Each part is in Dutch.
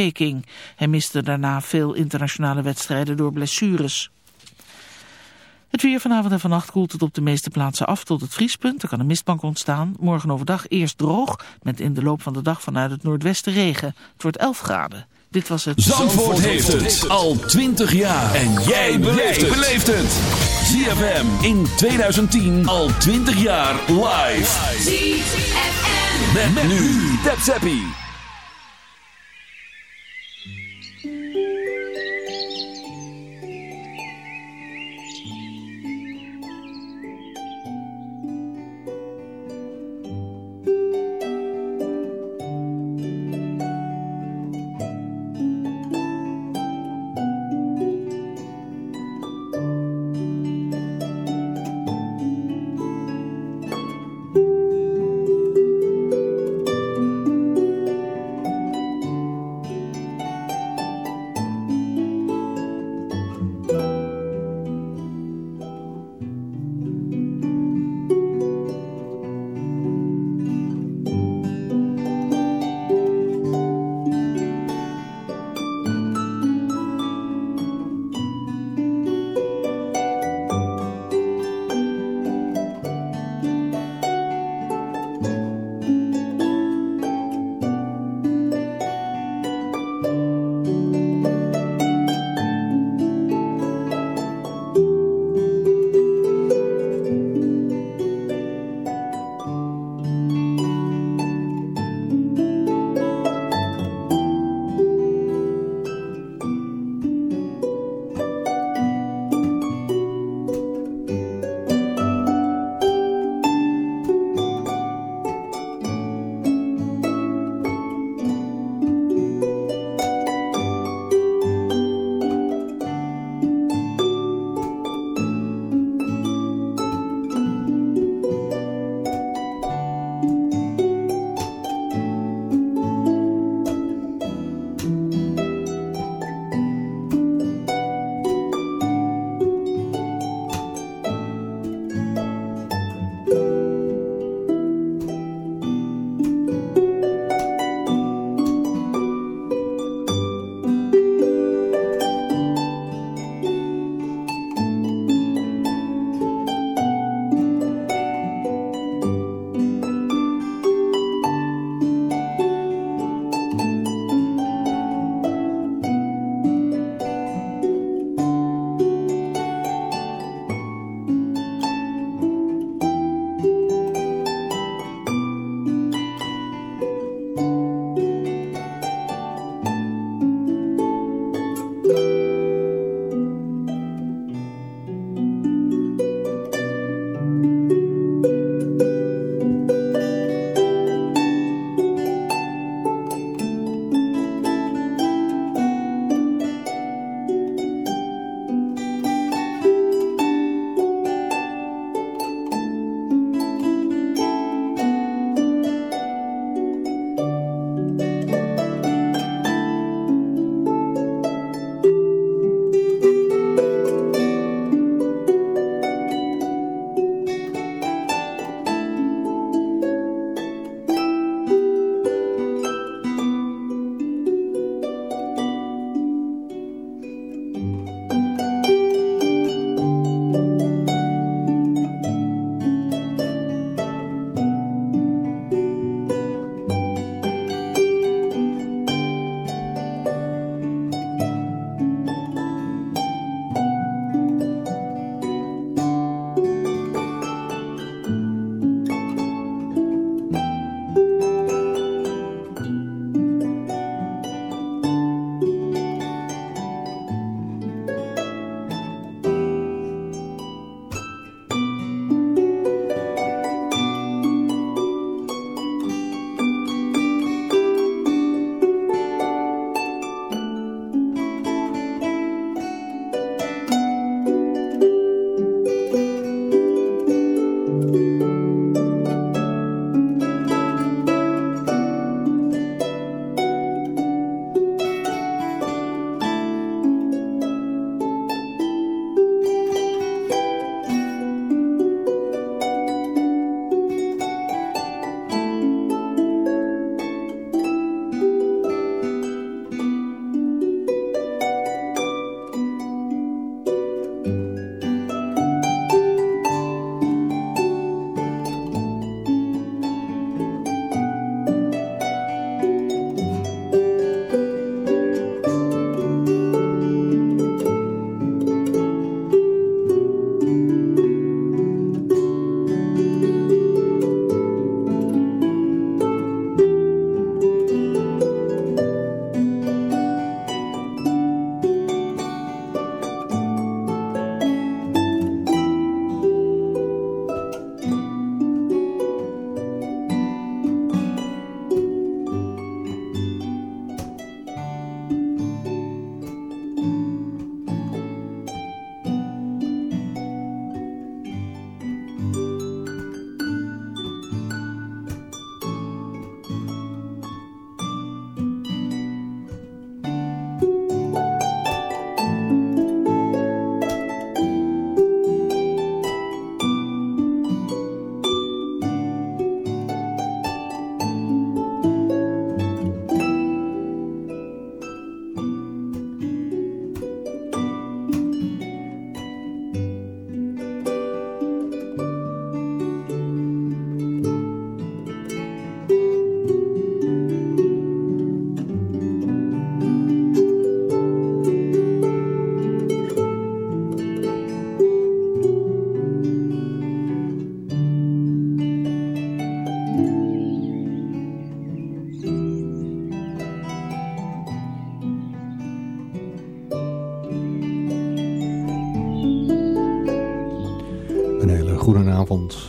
Peking. Hij miste daarna veel internationale wedstrijden door blessures. Het weer vanavond en vannacht koelt het op de meeste plaatsen af tot het vriespunt. Er kan een mistbank ontstaan. Morgen overdag eerst droog, met in de loop van de dag vanuit het noordwesten regen. Het wordt 11 graden. Dit was het... Zandvoort, Zandvoort heeft het al 20 jaar. En jij beleeft het. ZFM in 2010 al 20 jaar live. ZFM. Met, met nu. Tap Zappie.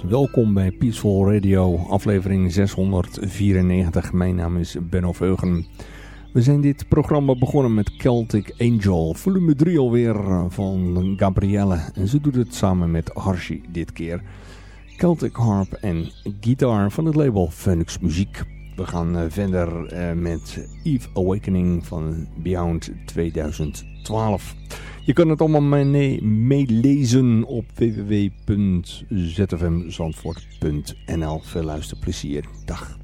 Welkom bij Peaceful Radio, aflevering 694. Mijn naam is Benno Veugen. We zijn dit programma begonnen met Celtic Angel, volume 3 alweer van Gabrielle. En ze doet het samen met Harshi dit keer. Celtic harp en gitaar van het label Phoenix Muziek. We gaan eh, verder eh, met Eve Awakening van Beyond 2012. Je kan het allemaal meelezen op www.zfmzandvoort.nl. Veel luisterplezier. Dag.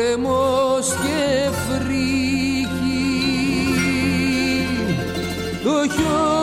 Πόλεμος και φρίκη Το χιόνι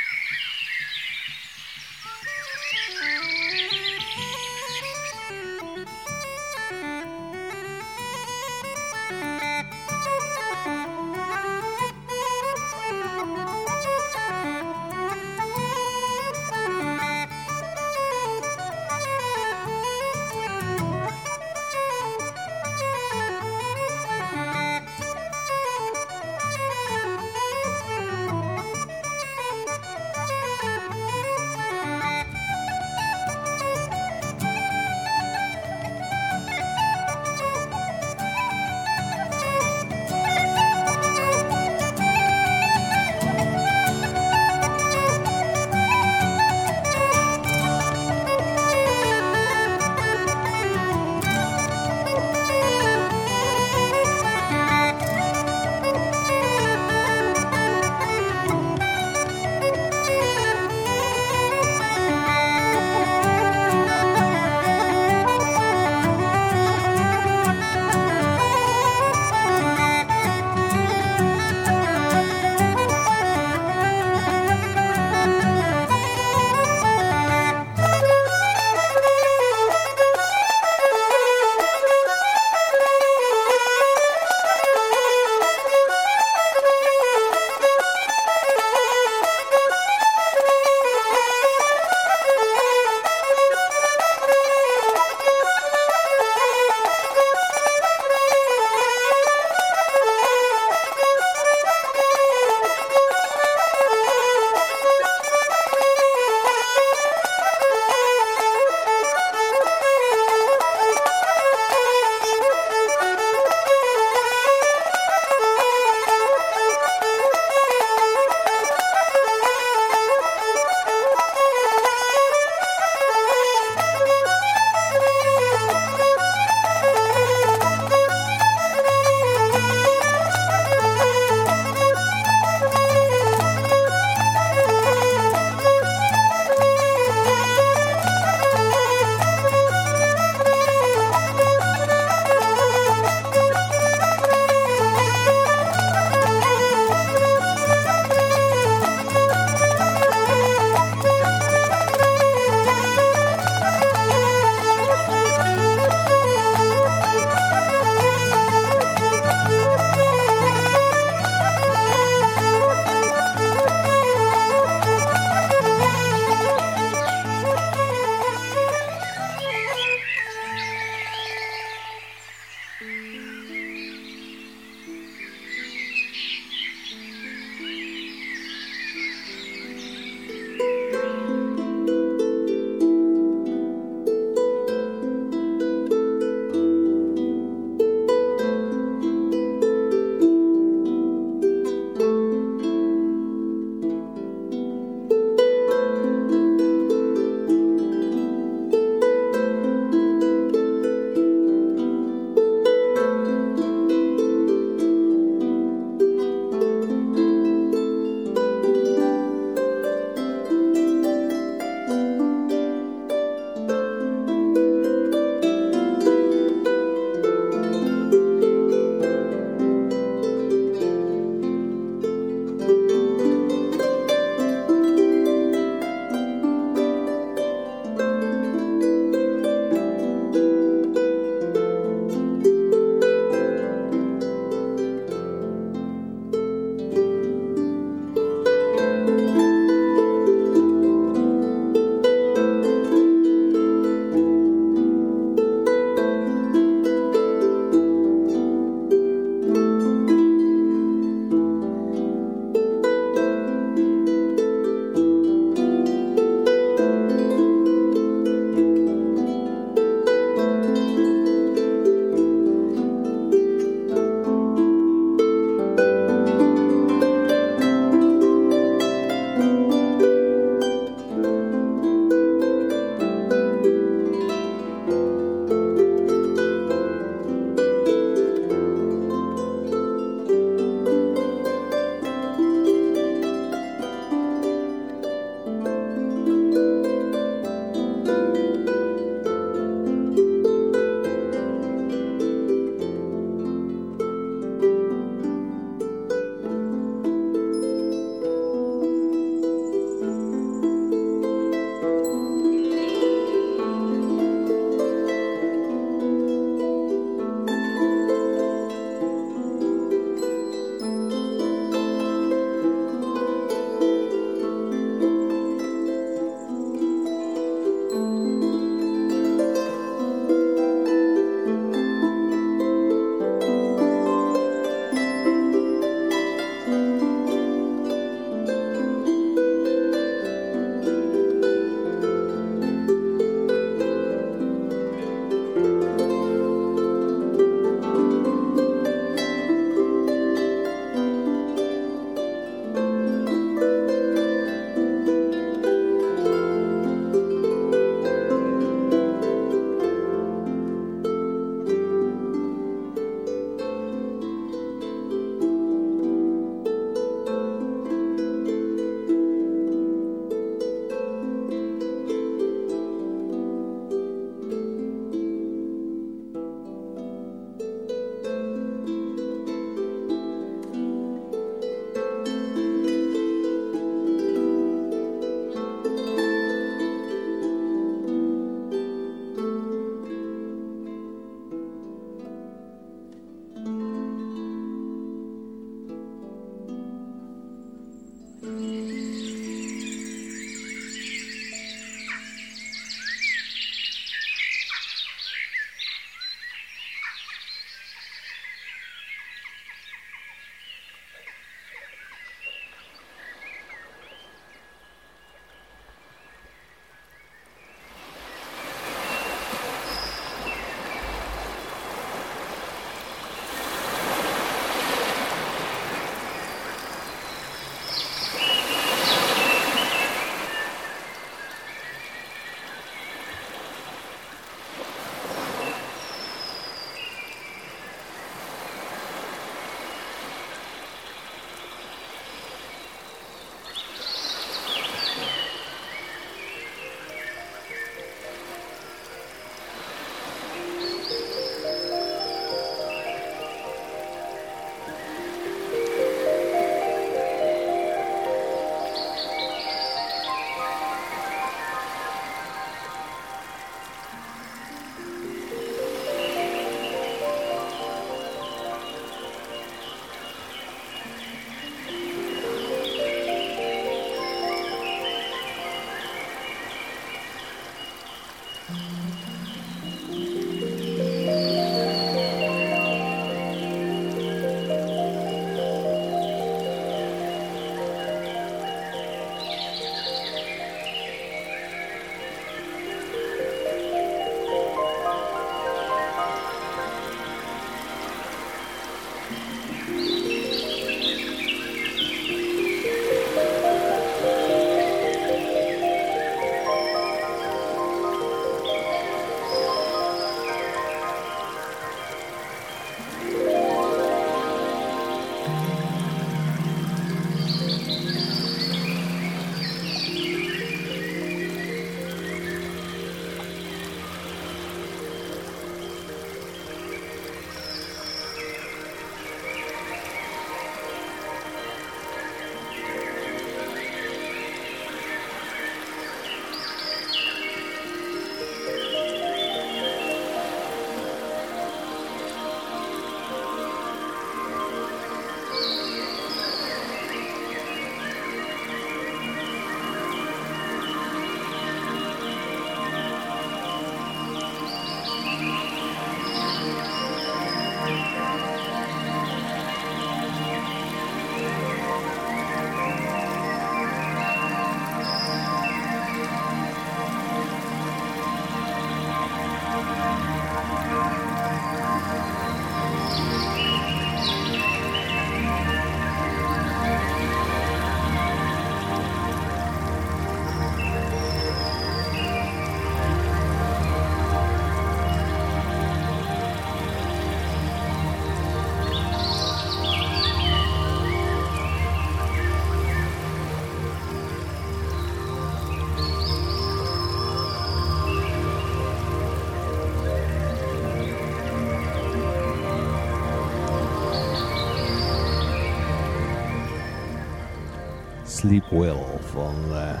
Sleep Well van uh,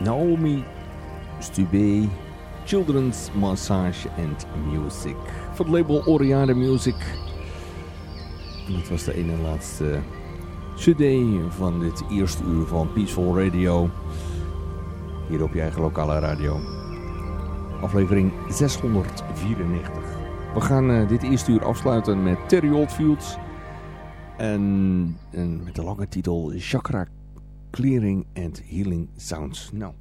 Naomi Stubé, Children's Massage and Music. Van het label Oriade Music. Dat was de ene en laatste cd van dit eerste uur van Peaceful Radio. Hier op je eigen lokale radio. Aflevering 694. We gaan uh, dit eerste uur afsluiten met Terry Oldfields... En, en met de lange titel Chakra Clearing and Healing Sounds. Nou,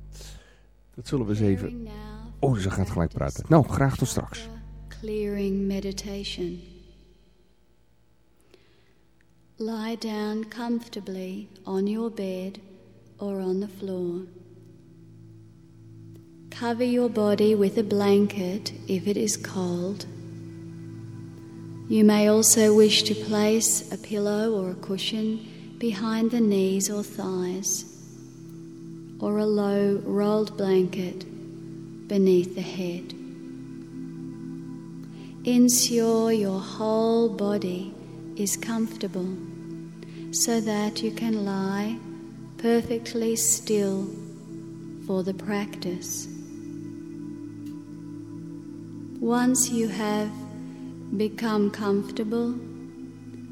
dat zullen we eens even... Oh, ze gaat gelijk praten. Nou, graag tot straks. Clearing meditation. Lie down comfortably on your bed or on the floor. Cover your body with a blanket if it is cold. You may also wish to place a pillow or a cushion behind the knees or thighs, or a low rolled blanket beneath the head. Ensure your whole body is comfortable so that you can lie perfectly still for the practice. Once you have Become comfortable,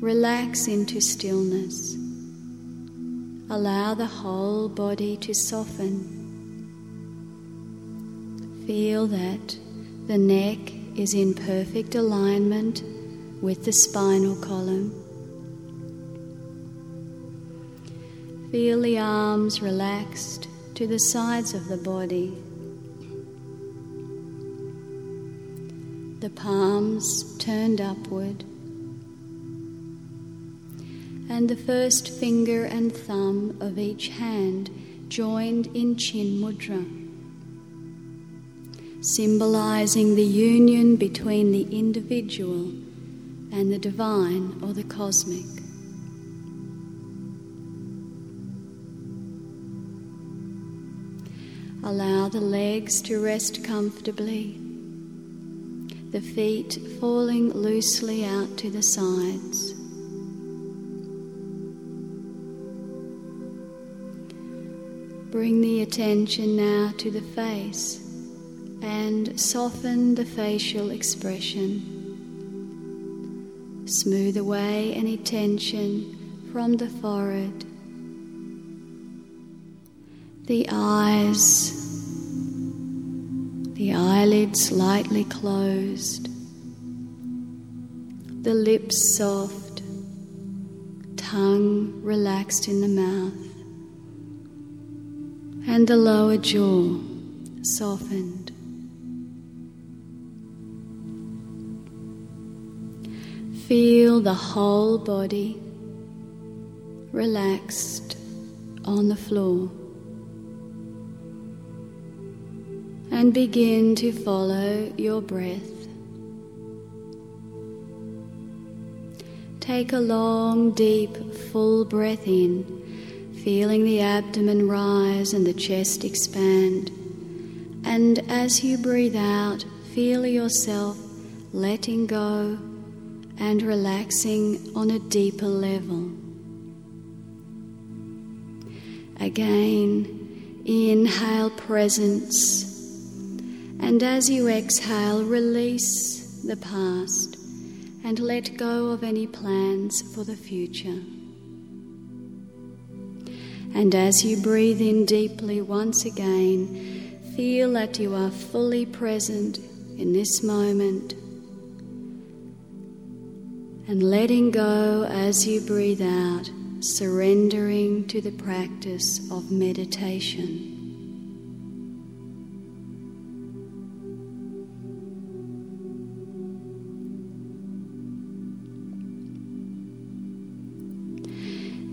relax into stillness. allow the whole body to soften. Feel that the neck is in perfect alignment with the spinal column. Feel the arms relaxed to the sides of the body. The palms turned upward. And the first finger and thumb of each hand joined in Chin Mudra symbolizing the union between the individual and the divine or the cosmic. Allow the legs to rest comfortably, the feet falling loosely out to the sides. Bring the attention now to the face and soften the facial expression. Smooth away any tension from the forehead. The eyes, the eyelids lightly closed, the lips soft, tongue relaxed in the mouth, and the lower jaw softened. Feel the whole body relaxed on the floor. And begin to follow your breath. Take a long, deep, full breath in, feeling the abdomen rise and the chest expand. And as you breathe out, feel yourself letting go and relaxing on a deeper level. Again, inhale presence, and as you exhale, release the past and let go of any plans for the future. And as you breathe in deeply once again, feel that you are fully present in this moment and letting go as you breathe out, surrendering to the practice of meditation.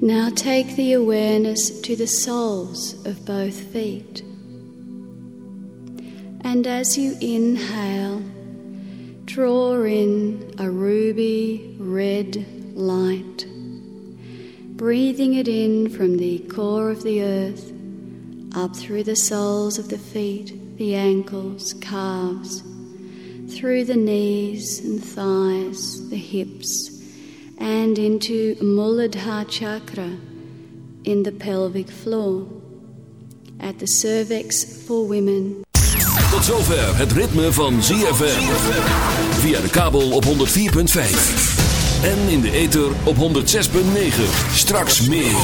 Now take the awareness to the soles of both feet. And as you inhale, draw in a ruby red light, breathing it in from the core of the earth, up through the soles of the feet, the ankles, calves, through the knees and thighs, the hips, and into Muladhara chakra in the pelvic floor, at the cervix for women. Tot zover het ritme van ZFM. Via de kabel op 104.5. En in de ether op 106.9. Straks meer.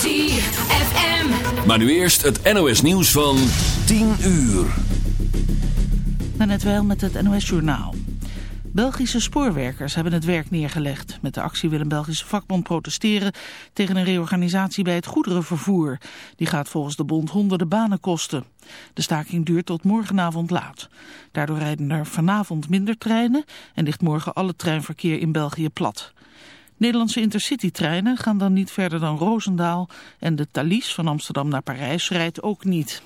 ZFM. Maar nu eerst het NOS nieuws van 10 uur. net wel met het NOS journaal. Belgische spoorwerkers hebben het werk neergelegd. Met de actie wil een Belgische vakbond protesteren tegen een reorganisatie bij het goederenvervoer. Die gaat volgens de bond honderden banen kosten. De staking duurt tot morgenavond laat. Daardoor rijden er vanavond minder treinen en ligt morgen alle treinverkeer in België plat. Nederlandse intercity-treinen gaan dan niet verder dan Roosendaal en de Thalys van Amsterdam naar Parijs rijdt ook niet.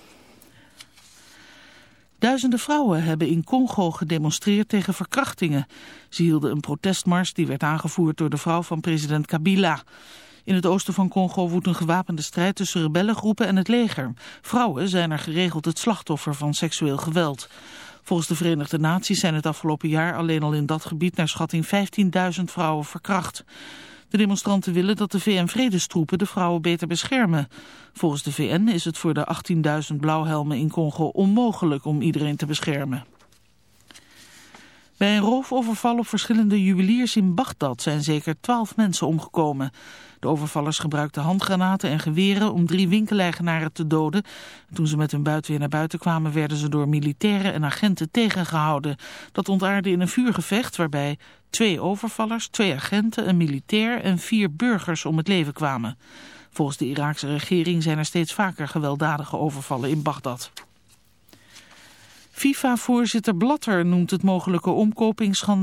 Duizenden vrouwen hebben in Congo gedemonstreerd tegen verkrachtingen. Ze hielden een protestmars die werd aangevoerd door de vrouw van president Kabila. In het oosten van Congo woedt een gewapende strijd tussen rebellengroepen en het leger. Vrouwen zijn er geregeld het slachtoffer van seksueel geweld. Volgens de Verenigde Naties zijn het afgelopen jaar alleen al in dat gebied naar schatting 15.000 vrouwen verkracht. De demonstranten willen dat de VN-vredestroepen de vrouwen beter beschermen. Volgens de VN is het voor de 18.000 blauwhelmen in Congo onmogelijk om iedereen te beschermen. Bij een roofoverval op verschillende juweliers in Bagdad zijn zeker twaalf mensen omgekomen. De overvallers gebruikten handgranaten en geweren om drie winkeleigenaren te doden. Toen ze met hun buit weer naar buiten kwamen werden ze door militairen en agenten tegengehouden. Dat ontaarde in een vuurgevecht waarbij twee overvallers, twee agenten, een militair en vier burgers om het leven kwamen. Volgens de Iraakse regering zijn er steeds vaker gewelddadige overvallen in Bagdad. FIFA-voorzitter Blatter noemt het mogelijke omkopingsschandaal